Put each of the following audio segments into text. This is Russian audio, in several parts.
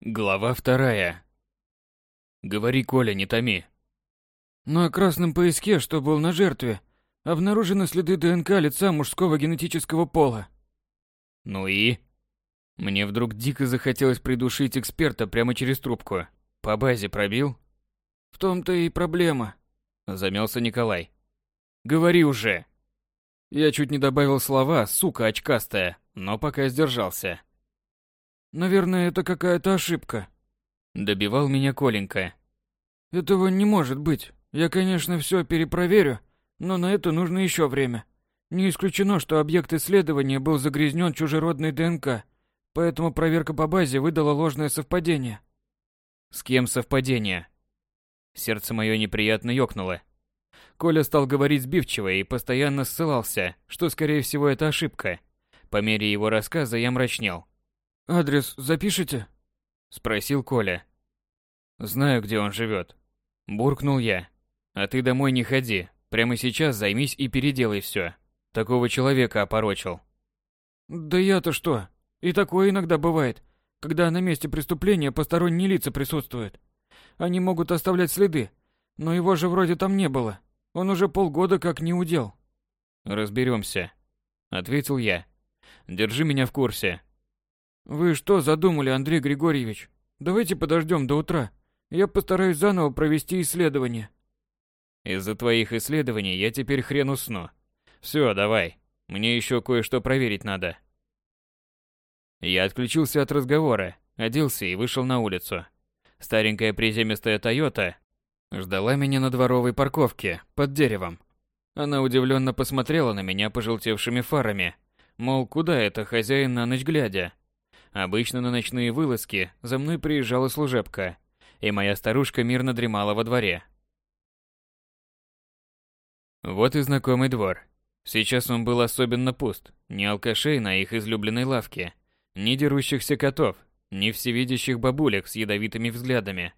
Глава вторая. Говори, Коля, не томи. На красном пояске, что был на жертве, обнаружены следы ДНК лица мужского генетического пола. Ну и? Мне вдруг дико захотелось придушить эксперта прямо через трубку. По базе пробил? В том-то и проблема. Замялся Николай. Говори уже. Я чуть не добавил слова «сука очкастая», но пока сдержался. Наверное, это какая-то ошибка. Добивал меня Коленька. Этого не может быть. Я, конечно, все перепроверю, но на это нужно еще время. Не исключено, что объект исследования был загрязнен чужеродной ДНК, поэтому проверка по базе выдала ложное совпадение. С кем совпадение? Сердце мое неприятно ёкнуло. Коля стал говорить сбивчиво и постоянно ссылался, что, скорее всего, это ошибка. По мере его рассказа я мрачнел. «Адрес запишите?» – спросил Коля. «Знаю, где он живет. Буркнул я. «А ты домой не ходи. Прямо сейчас займись и переделай все. Такого человека опорочил». «Да я-то что? И такое иногда бывает, когда на месте преступления посторонние лица присутствуют. Они могут оставлять следы, но его же вроде там не было. Он уже полгода как не удел». «Разберемся», — ответил я. «Держи меня в курсе. Вы что задумали, Андрей Григорьевич? Давайте подождем до утра. Я постараюсь заново провести исследование. Из-за твоих исследований я теперь хрен усну. Все, давай. Мне еще кое-что проверить надо. Я отключился от разговора, оделся и вышел на улицу. Старенькая приземистая Тойота ждала меня на дворовой парковке под деревом. Она удивленно посмотрела на меня пожелтевшими фарами, мол, куда это хозяин на ночь глядя. Обычно на ночные вылазки за мной приезжала служебка, и моя старушка мирно дремала во дворе. Вот и знакомый двор. Сейчас он был особенно пуст. Ни алкашей на их излюбленной лавке, ни дерущихся котов, ни всевидящих бабулек с ядовитыми взглядами.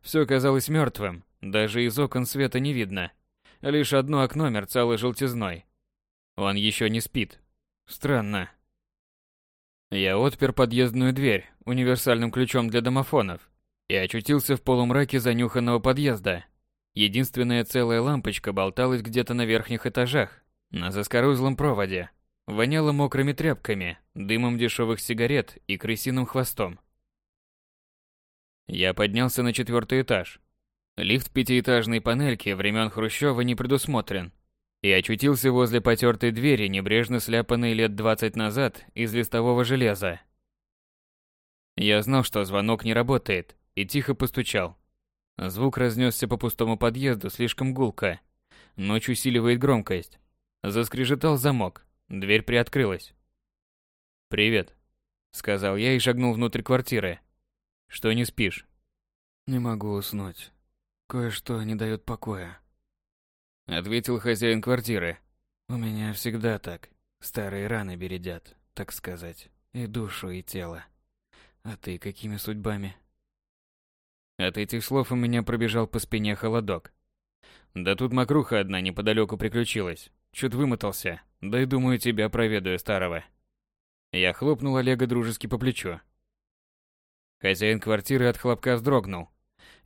Все казалось мертвым, даже из окон света не видно. Лишь одно окно мерцало желтизной. Он еще не спит. Странно. Я отпер подъездную дверь универсальным ключом для домофонов и очутился в полумраке занюханного подъезда. Единственная целая лампочка болталась где-то на верхних этажах, на заскорузлом проводе. Воняло мокрыми тряпками, дымом дешевых сигарет и крысиным хвостом. Я поднялся на четвертый этаж. Лифт пятиэтажной панельки времен Хрущева не предусмотрен, и очутился возле потертой двери, небрежно сляпанной лет двадцать назад из листового железа. Я знал, что звонок не работает, и тихо постучал. Звук разнесся по пустому подъезду слишком гулко. Ночь усиливает громкость. Заскрежетал замок. Дверь приоткрылась. «Привет», — сказал я и шагнул внутрь квартиры. «Что не спишь?» «Не могу уснуть. Кое-что не дает покоя», ответил хозяин квартиры. У меня всегда так. Старые раны бередят, так сказать, и душу, и тело. А ты какими судьбами? От этих слов у меня пробежал по спине холодок. Да тут мокруха одна неподалеку приключилась. Чуть вымотался. Да и думаю, тебя проведаю старого. Я хлопнул Олега дружески по плечу. Хозяин квартиры от хлопка вздрогнул,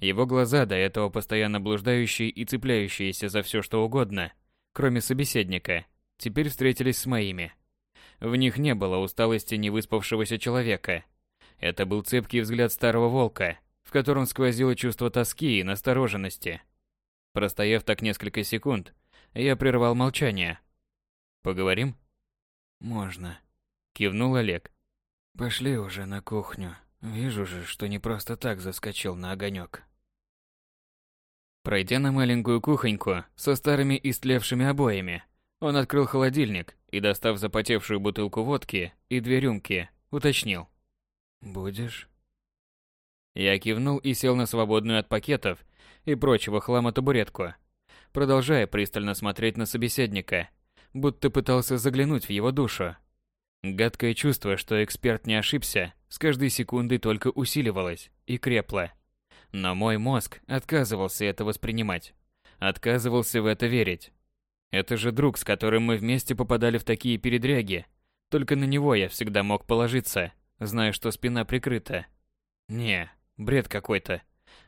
его глаза, до этого постоянно блуждающие и цепляющиеся за все что угодно, кроме собеседника, теперь встретились с моими. В них не было усталости невыспавшегося человека. Это был цепкий взгляд старого волка, в котором сквозило чувство тоски и настороженности. Простояв так несколько секунд, я прервал молчание. «Поговорим?» «Можно», — кивнул Олег. «Пошли уже на кухню. Вижу же, что не просто так заскочил на огонек. Пройдя на маленькую кухоньку со старыми истлевшими обоями, он открыл холодильник и, достав запотевшую бутылку водки и две рюмки, уточнил. «Будешь?» Я кивнул и сел на свободную от пакетов и прочего хлама табуретку, продолжая пристально смотреть на собеседника, будто пытался заглянуть в его душу. Гадкое чувство, что эксперт не ошибся, с каждой секундой только усиливалось и крепло. Но мой мозг отказывался это воспринимать. Отказывался в это верить. Это же друг, с которым мы вместе попадали в такие передряги. Только на него я всегда мог положиться, зная, что спина прикрыта. Не, бред какой-то.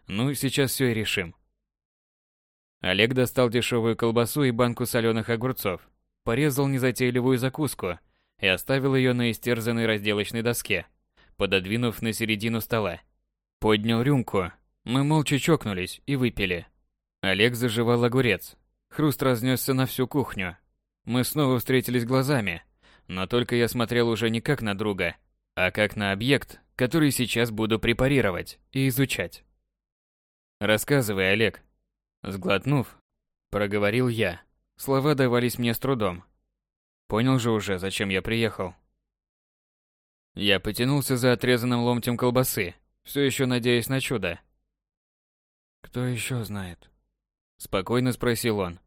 Ну, сейчас все и решим. Олег достал дешевую колбасу и банку соленых огурцов, порезал незатейливую закуску и оставил ее на истерзанной разделочной доске, пододвинув на середину стола. Поднял рюмку. Мы молча чокнулись и выпили. Олег заживал огурец. Хруст разнесся на всю кухню. Мы снова встретились глазами, но только я смотрел уже не как на друга, а как на объект, который сейчас буду препарировать и изучать. Рассказывай, Олег. Сглотнув, проговорил я. Слова давались мне с трудом. Понял же уже, зачем я приехал. Я потянулся за отрезанным ломтем колбасы, все еще надеясь на чудо. Кто еще знает? Спокойно спросил он.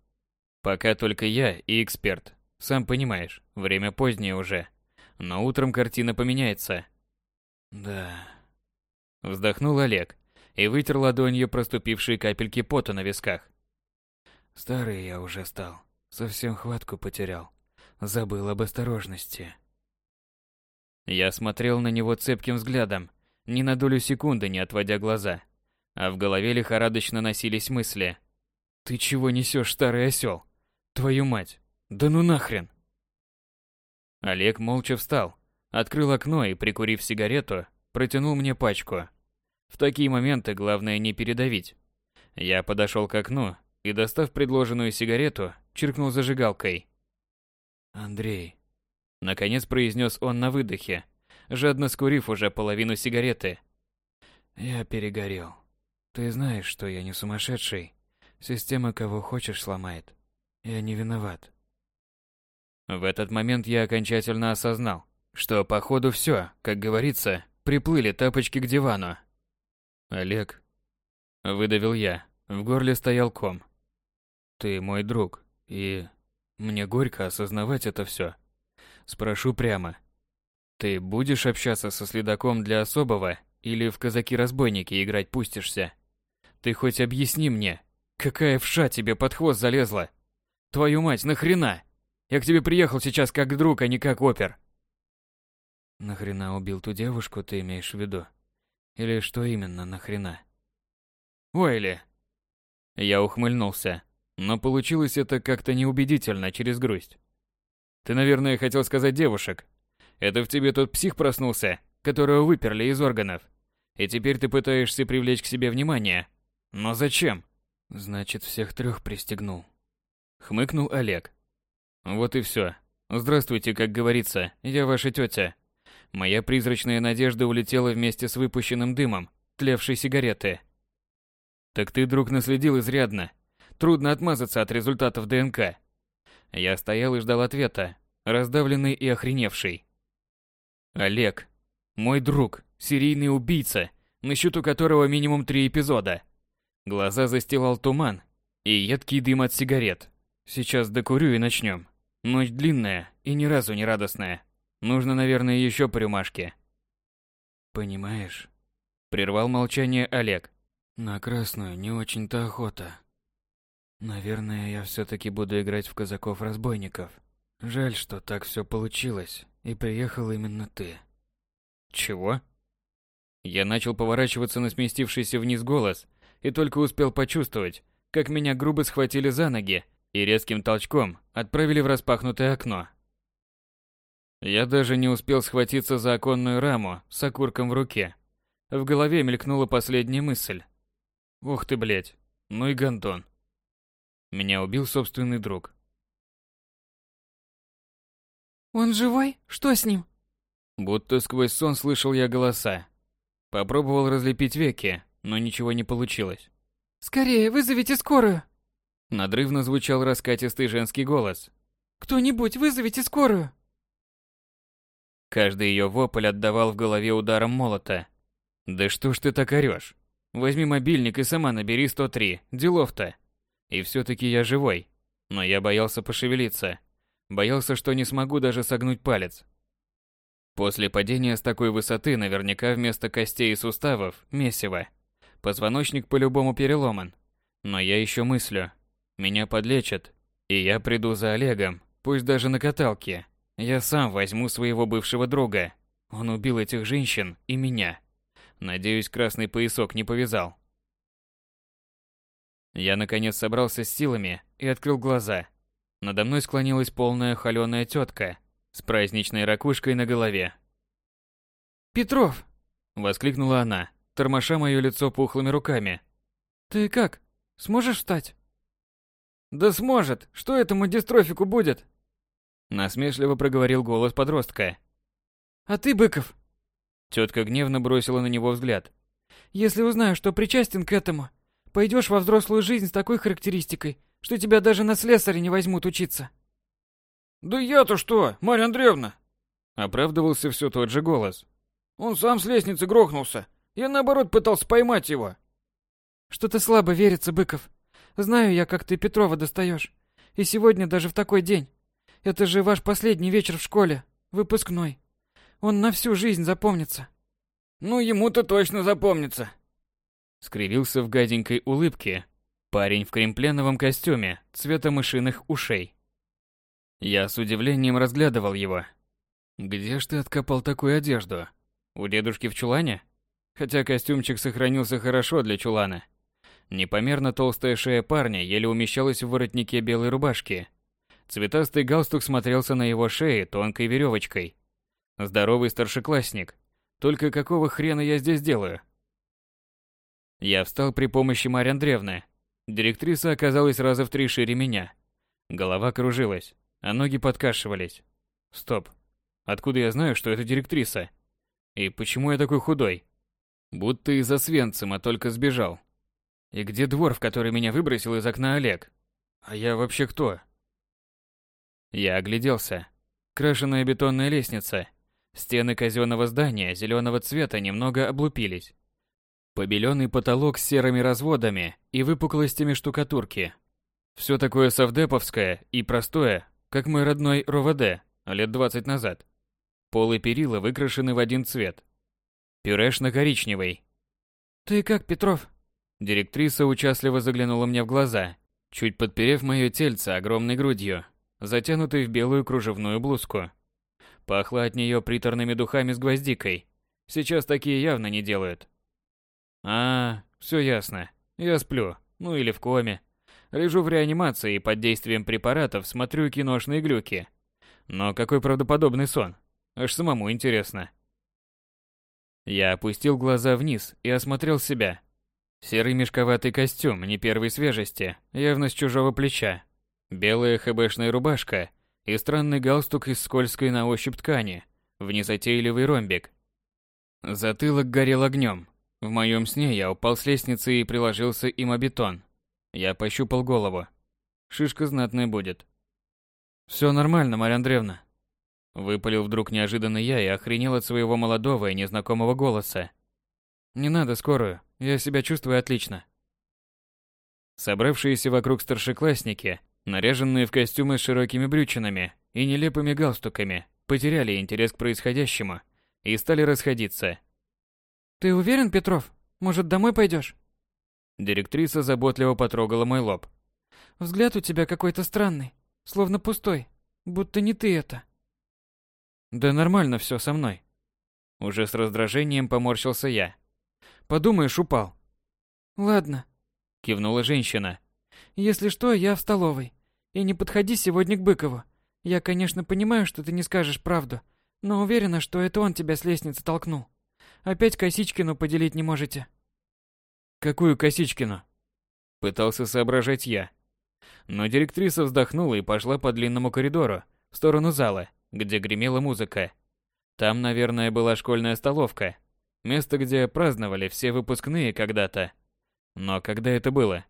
Пока только я и эксперт. Сам понимаешь, время позднее уже. Но утром картина поменяется. Да. Вздохнул Олег и вытер ладонью проступившие капельки пота на висках. Старый я уже стал. Совсем хватку потерял. Забыл об осторожности. Я смотрел на него цепким взглядом, ни на долю секунды не отводя глаза. А в голове лихорадочно носились мысли. «Ты чего несешь, старый осел? Твою мать! Да ну нахрен!» Олег молча встал, открыл окно и, прикурив сигарету, протянул мне пачку. В такие моменты главное не передавить. Я подошел к окну и, достав предложенную сигарету, чиркнул зажигалкой. «Андрей», — наконец произнес он на выдохе, жадно скурив уже половину сигареты. «Я перегорел. Ты знаешь, что я не сумасшедший. Система кого хочешь сломает. Я не виноват. В этот момент я окончательно осознал, что походу все, как говорится, приплыли тапочки к дивану. Олег, выдавил я, в горле стоял ком. Ты мой друг, и мне горько осознавать это все. Спрошу прямо. Ты будешь общаться со следаком для особого или в казаки-разбойники играть пустишься? Ты хоть объясни мне, какая вша тебе под хвост залезла? Твою мать, нахрена? Я к тебе приехал сейчас как друг, а не как опер. Нахрена убил ту девушку, ты имеешь в виду? Или что именно нахрена? Ой ли. Я ухмыльнулся, но получилось это как-то неубедительно через грусть. Ты, наверное, хотел сказать девушек. Это в тебе тот псих проснулся, которого выперли из органов. И теперь ты пытаешься привлечь к себе внимание. Но зачем? Значит, всех трех пристегнул. Хмыкнул Олег. Вот и все. Здравствуйте, как говорится, я ваша тетя. Моя призрачная надежда улетела вместе с выпущенным дымом, тлевшей сигареты. Так ты, друг, наследил изрядно. Трудно отмазаться от результатов ДНК. Я стоял и ждал ответа, раздавленный и охреневший. Олег, мой друг, серийный убийца, на счету которого минимум три эпизода. Глаза застилал туман и едкий дым от сигарет. Сейчас докурю и начнем. Ночь длинная и ни разу не радостная. Нужно, наверное, еще по рюмашке. Понимаешь? Прервал молчание Олег. На красную не очень-то охота. Наверное, я все-таки буду играть в казаков-разбойников. Жаль, что так все получилось, и приехал именно ты. Чего? Я начал поворачиваться на сместившийся вниз голос и только успел почувствовать, как меня грубо схватили за ноги и резким толчком отправили в распахнутое окно. Я даже не успел схватиться за оконную раму с окурком в руке. В голове мелькнула последняя мысль. Ух ты, блядь, ну и гандон. Меня убил собственный друг. «Он живой? Что с ним?» Будто сквозь сон слышал я голоса. Попробовал разлепить веки, но ничего не получилось. «Скорее, вызовите скорую!» Надрывно звучал раскатистый женский голос. «Кто-нибудь, вызовите скорую!» Каждый ее вопль отдавал в голове ударом молота. «Да что ж ты так орешь? Возьми мобильник и сама набери 103, делов-то!» И все-таки я живой. Но я боялся пошевелиться. Боялся, что не смогу даже согнуть палец. После падения с такой высоты наверняка вместо костей и суставов – месиво. Позвоночник по-любому переломан. Но я еще мыслю. Меня подлечат, и я приду за Олегом, пусть даже на каталке. Я сам возьму своего бывшего друга. Он убил этих женщин и меня. Надеюсь, красный поясок не повязал. Я наконец собрался с силами и открыл глаза. Надо мной склонилась полная холёная тетка с праздничной ракушкой на голове. «Петров!» – воскликнула она, тормоша моё лицо пухлыми руками. «Ты как? Сможешь встать?» «Да сможет! Что этому дистрофику будет?» Насмешливо проговорил голос подростка. «А ты, Быков?» Тетка гневно бросила на него взгляд. «Если узнаю, что причастен к этому, пойдешь во взрослую жизнь с такой характеристикой, что тебя даже на слесаря не возьмут учиться». «Да я-то что, Марья Андреевна?» Оправдывался все тот же голос. «Он сам с лестницы грохнулся. Я, наоборот, пытался поймать его». «Что-то слабо верится, Быков. Знаю я, как ты Петрова достаешь. И сегодня даже в такой день. Это же ваш последний вечер в школе, выпускной. Он на всю жизнь запомнится». «Ну, ему-то точно запомнится», — скривился в гаденькой улыбке парень в кремпленовом костюме цвета мышиных ушей. Я с удивлением разглядывал его. Где ж ты откопал такую одежду? У дедушки в чулане? Хотя костюмчик сохранился хорошо для чулана. Непомерно толстая шея парня еле умещалась в воротнике белой рубашки. Цветастый галстук смотрелся на его шее тонкой веревочкой. Здоровый старшеклассник. Только какого хрена я здесь делаю? Я встал при помощи Марьи Андреевны. Директриса оказалась раза в три шире меня. Голова кружилась а ноги подкашивались. Стоп. Откуда я знаю, что это директриса? И почему я такой худой? Будто из-за Свенцима только сбежал. И где двор, в который меня выбросил из окна Олег? А я вообще кто? Я огляделся. Крашеная бетонная лестница. Стены казенного здания зеленого цвета немного облупились. Побеленный потолок с серыми разводами и выпуклостями штукатурки. Все такое совдеповское и простое, как мой родной РОВД лет 20 назад. Пол и перила выкрашены в один цвет. Пюреш на коричневый. «Ты как, Петров?» Директриса участливо заглянула мне в глаза, чуть подперев моё тельце огромной грудью, затянутой в белую кружевную блузку. Пахло от неё приторными духами с гвоздикой. Сейчас такие явно не делают. А, все ясно. Я сплю. Ну или в коме. Лежу в реанимации и под действием препаратов смотрю киношные глюки. Но какой правдоподобный сон. Аж самому интересно. Я опустил глаза вниз и осмотрел себя. Серый мешковатый костюм не первой свежести, явно с чужого плеча. Белая хэбэшная рубашка и странный галстук из скользкой на ощупь ткани, в незатейливый ромбик. Затылок горел огнем. В моем сне я упал с лестницы и приложился им о бетон. Я пощупал голову. Шишка знатная будет. Все нормально, Марья Андреевна. Выпалил вдруг неожиданно я и охренел от своего молодого и незнакомого голоса. Не надо скорую, я себя чувствую отлично. Собравшиеся вокруг старшеклассники, наряженные в костюмы с широкими брючинами и нелепыми галстуками, потеряли интерес к происходящему и стали расходиться. «Ты уверен, Петров? Может, домой пойдешь? Директриса заботливо потрогала мой лоб. Взгляд у тебя какой-то странный, словно пустой, будто не ты это. Да нормально все со мной. Уже с раздражением поморщился я. Подумаешь, упал. Ладно, кивнула женщина. Если что, я в столовой. И не подходи сегодня к Быкову. Я, конечно, понимаю, что ты не скажешь правду, но уверена, что это он тебя с лестницы толкнул. Опять Косичкину поделить не можете. Какую Косичкину? Пытался соображать я. Но директриса вздохнула и пошла по длинному коридору, в сторону зала, где гремела музыка. Там, наверное, была школьная столовка. Место, где праздновали все выпускные когда-то. Но когда это было?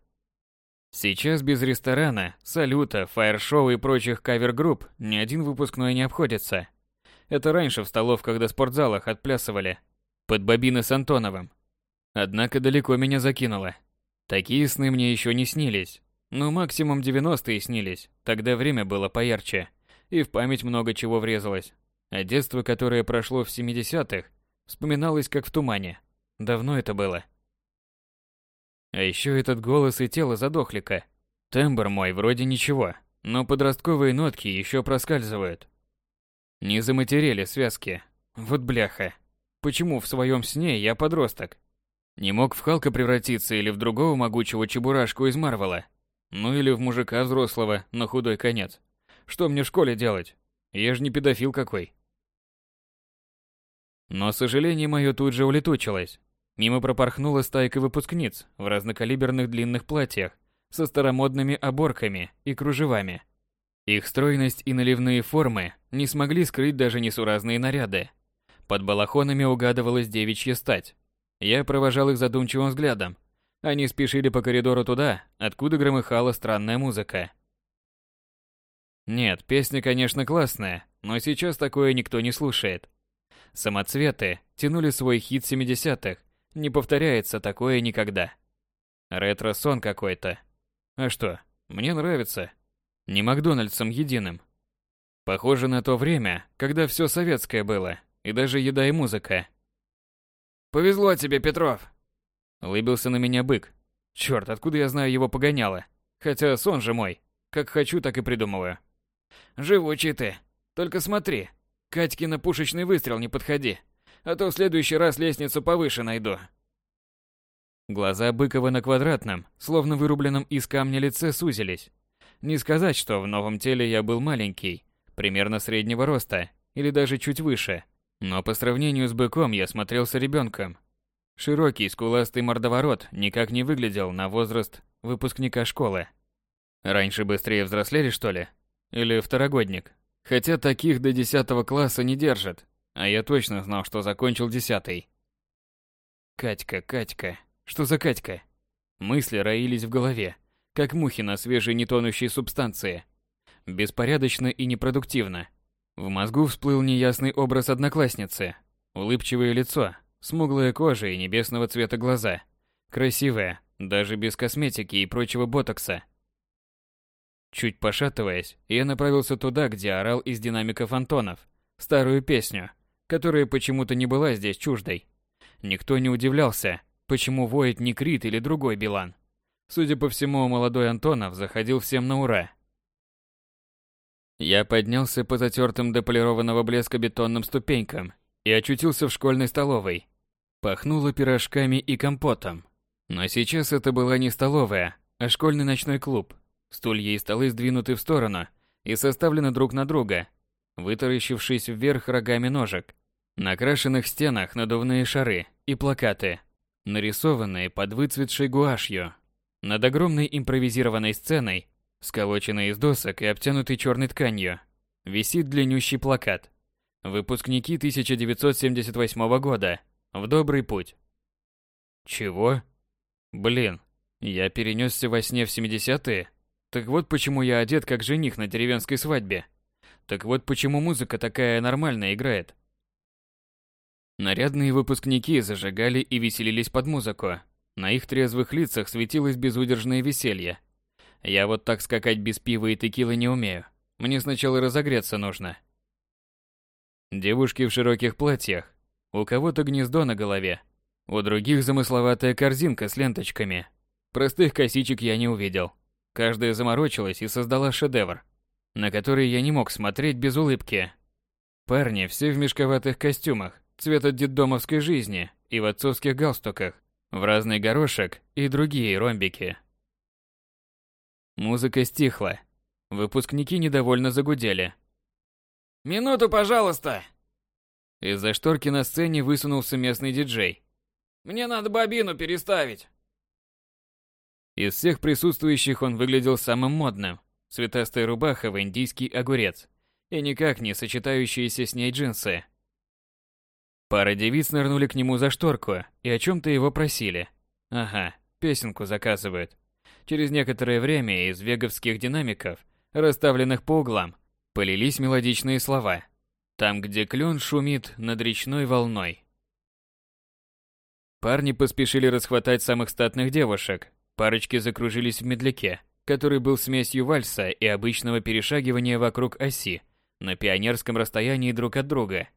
Сейчас без ресторана, салюта, фаер-шоу и прочих кавер-групп ни один выпускной не обходится. Это раньше в столовках да спортзалах отплясывали. Под бобины с Антоновым. Однако далеко меня закинуло. Такие сны мне еще не снились. Ну, максимум 90-е снились. Тогда время было поярче. И в память много чего врезалось. А детство, которое прошло в 70-х, вспоминалось как в тумане. Давно это было. А еще этот голос и тело задохлика. Тембр мой вроде ничего, но подростковые нотки еще проскальзывают. Не заматерели связки. Вот бляха. Почему в своем сне я подросток? Не мог в Халка превратиться или в другого могучего чебурашку из Марвела? Ну или в мужика взрослого на худой конец? Что мне в школе делать? Я же не педофил какой. Но сожаление мое тут же улетучилось. Мимо пропорхнула стайка выпускниц в разнокалиберных длинных платьях со старомодными оборками и кружевами. Их стройность и наливные формы не смогли скрыть даже несуразные наряды. Под балахонами угадывалась девичья стать. Я провожал их задумчивым взглядом. Они спешили по коридору туда, откуда громыхала странная музыка. Нет, песня, конечно, классная, но сейчас такое никто не слушает. Самоцветы тянули свой хит 70-х, не повторяется такое никогда. Ретро-сон какой-то. А что, мне нравится. Не Макдональдсом единым. Похоже на то время, когда все советское было, и даже еда и музыка. «Повезло тебе, Петров!» Улыбился на меня бык. Черт, откуда я знаю его погоняло? Хотя сон же мой. Как хочу, так и придумываю. Живучий ты. Только смотри, Катьке на пушечный выстрел не подходи, а то в следующий раз лестницу повыше найду. Глаза Быкова на квадратном, словно вырубленном из камня лице сузились. Не сказать, что в новом теле я был маленький, примерно среднего роста, или даже чуть выше, но по сравнению с быком я смотрелся ребенком. Широкий, скуластый мордоворот никак не выглядел на возраст выпускника школы. Раньше быстрее взрослели, что ли? Или второгодник? Хотя таких до десятого класса не держат, а я точно знал, что закончил десятый. Катька, Катька, что за Катька? Мысли роились в голове, как мухи на свежей нетонущей субстанции. Беспорядочно и непродуктивно. В мозгу всплыл неясный образ одноклассницы. Улыбчивое лицо, смуглая кожа и небесного цвета глаза. Красивая, даже без косметики и прочего ботокса. Чуть пошатываясь, я направился туда, где орал из динамиков Антонов, старую песню, которая почему-то не была здесь чуждой. Никто не удивлялся, почему воет не Крит или другой Билан. Судя по всему, молодой Антонов заходил всем на ура. Я поднялся по затертым до полированного блеска бетонным ступенькам и очутился в школьной столовой. Пахнуло пирожками и компотом. Но сейчас это была не столовая, а школьный ночной клуб, Стулья и столы сдвинуты в сторону и составлены друг на друга, вытаращившись вверх рогами ножек. На крашенных стенах надувные шары и плакаты, нарисованные под выцветшей гуашью. Над огромной импровизированной сценой, сколоченной из досок и обтянутой черной тканью, висит длиннющий плакат. Выпускники 1978 года. В добрый путь. Чего? Блин, я перенесся во сне в 70-е? Так вот почему я одет как жених на деревенской свадьбе. Так вот почему музыка такая нормальная играет. Нарядные выпускники зажигали и веселились под музыку. На их трезвых лицах светилось безудержное веселье. Я вот так скакать без пива и текилы не умею. Мне сначала разогреться нужно. Девушки в широких платьях. У кого-то гнездо на голове. У других замысловатая корзинка с ленточками. Простых косичек я не увидел. Каждая заморочилась и создала шедевр, на который я не мог смотреть без улыбки. Парни все в мешковатых костюмах, цвета детдомовской жизни и в отцовских галстуках, в разный горошек и другие ромбики. Музыка стихла. Выпускники недовольно загудели. «Минуту, пожалуйста!» Из-за шторки на сцене высунулся местный диджей. «Мне надо бобину переставить!» Из всех присутствующих он выглядел самым модным. Цветастая рубаха в индийский огурец и никак не сочетающиеся с ней джинсы. Пара девиц нырнули к нему за шторку и о чем-то его просили. Ага, песенку заказывают. Через некоторое время из веговских динамиков, расставленных по углам, полились мелодичные слова. Там, где клен шумит над речной волной. Парни поспешили расхватать самых статных девушек, Парочки закружились в медляке, который был смесью вальса и обычного перешагивания вокруг оси на пионерском расстоянии друг от друга.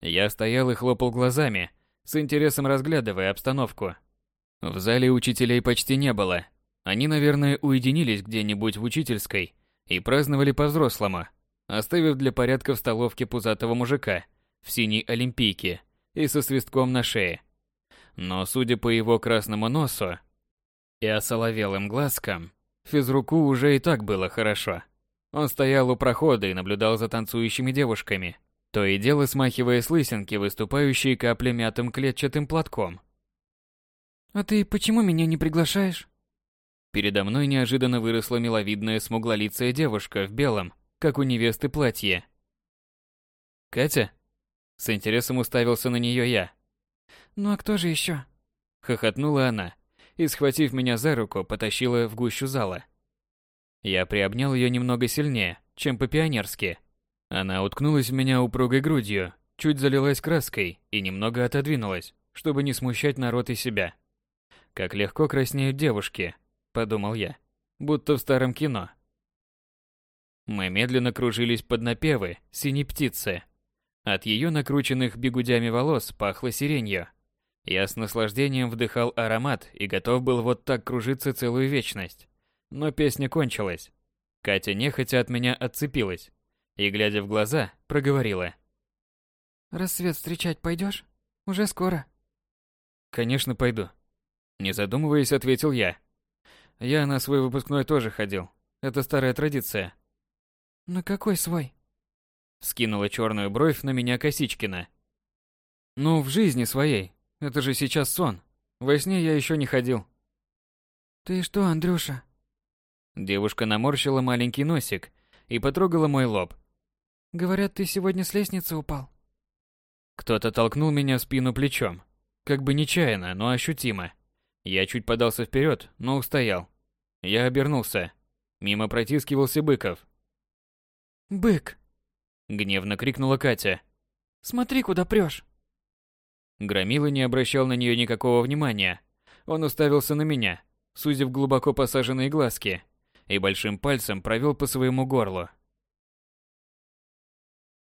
Я стоял и хлопал глазами, с интересом разглядывая обстановку. В зале учителей почти не было. Они, наверное, уединились где-нибудь в учительской и праздновали по-взрослому, оставив для порядка в столовке пузатого мужика в синей олимпийке и со свистком на шее. Но, судя по его красному носу и осоловелым глазкам, физруку уже и так было хорошо. Он стоял у прохода и наблюдал за танцующими девушками, то и дело смахивая с лысинки, выступающие капли мятым клетчатым платком. «А ты почему меня не приглашаешь?» Передо мной неожиданно выросла миловидная смуглолицая девушка в белом, как у невесты, платье. «Катя?» С интересом уставился на нее я. «Ну а кто же еще?» Хохотнула она и, схватив меня за руку, потащила в гущу зала. Я приобнял ее немного сильнее, чем по-пионерски. Она уткнулась в меня упругой грудью, чуть залилась краской и немного отодвинулась, чтобы не смущать народ и себя. Как легко краснеют девушки, подумал я, будто в старом кино. Мы медленно кружились под напевы «Синей птицы». От ее накрученных бегудями волос пахло сиренью. Я с наслаждением вдыхал аромат и готов был вот так кружиться целую вечность. Но песня кончилась. Катя нехотя от меня отцепилась и, глядя в глаза, проговорила. «Рассвет встречать пойдешь? Уже скоро». «Конечно, пойду». Не задумываясь, ответил я. Я на свой выпускной тоже ходил. Это старая традиция. «На какой свой?» Скинула черную бровь на меня Косичкина. «Ну, в жизни своей. Это же сейчас сон. Во сне я еще не ходил». «Ты что, Андрюша?» Девушка наморщила маленький носик и потрогала мой лоб. «Говорят, ты сегодня с лестницы упал». Кто-то толкнул меня в спину плечом. Как бы нечаянно, но ощутимо. Я чуть подался вперед, но устоял. Я обернулся. Мимо протискивался Быков. «Бык!» Гневно крикнула Катя. «Смотри, куда прешь!» Громила не обращал на нее никакого внимания. Он уставился на меня, сузив глубоко посаженные глазки, и большим пальцем провел по своему горлу.